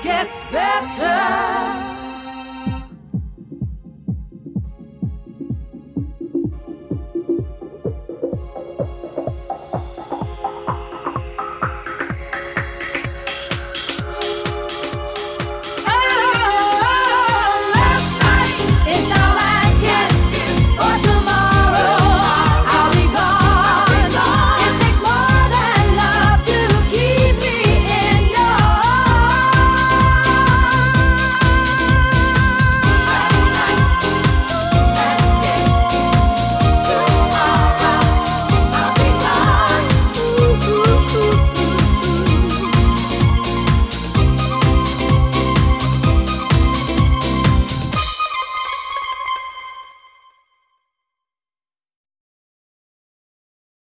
gets better.